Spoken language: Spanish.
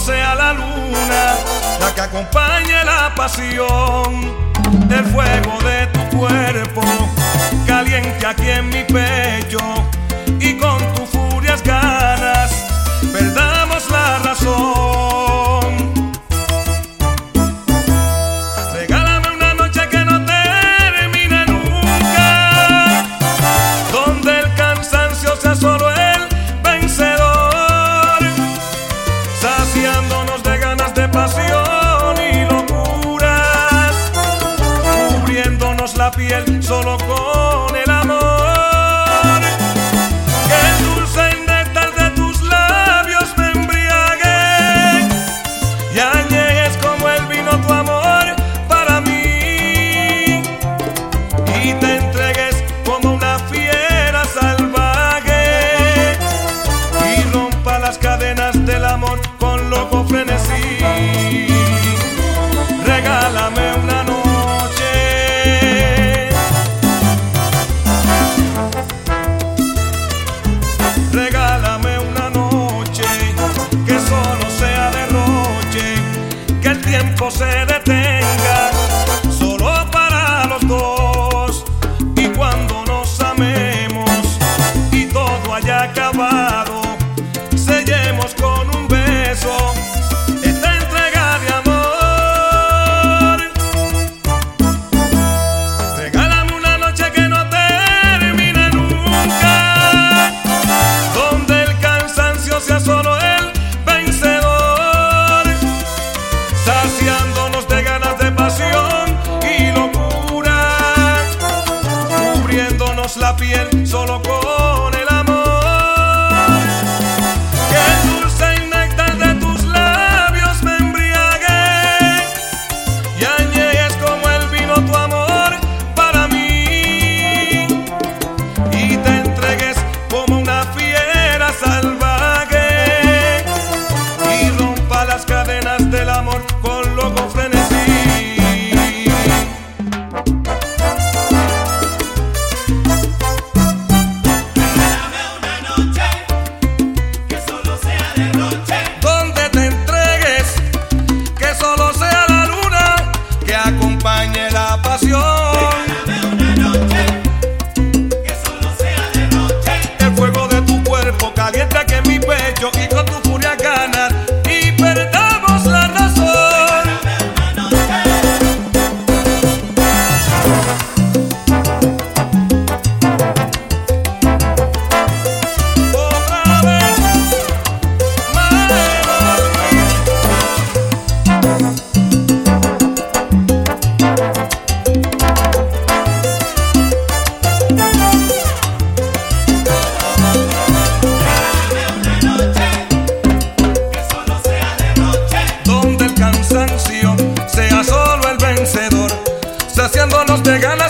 sea la luna la que acompañe la pasión del fuego de tu cuerpo, caliente aquí en mi pecho. piel solo con bed. la piel solo con de ganas